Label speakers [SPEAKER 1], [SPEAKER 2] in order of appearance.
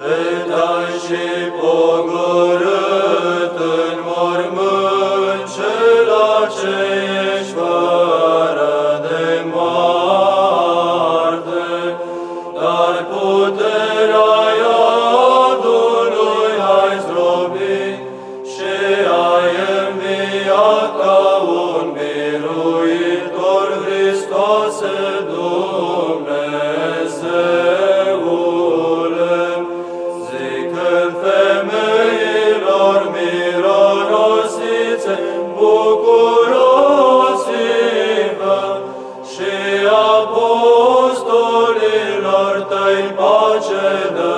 [SPEAKER 1] Etai și pogorât în mormânt cela ce ești dar puterea iadului ai zdrobit și ai înviat ca un miruitor Hristos Dumnezeu. Când femeilor mirorosițe, bucurosiva și apostolilor tăi pace dă.